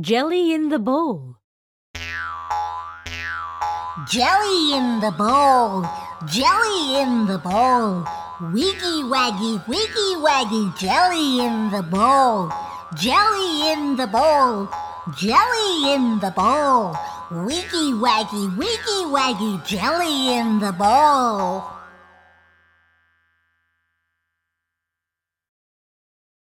Jelly in the bowl. Jelly in the bowl, jelly in the bowl. Wiggy waggy, wiggy waggy, jelly in the bowl. Jelly in the bowl, jelly in the bowl. Wiggy waggy, wiggy waggy, jelly in the bowl.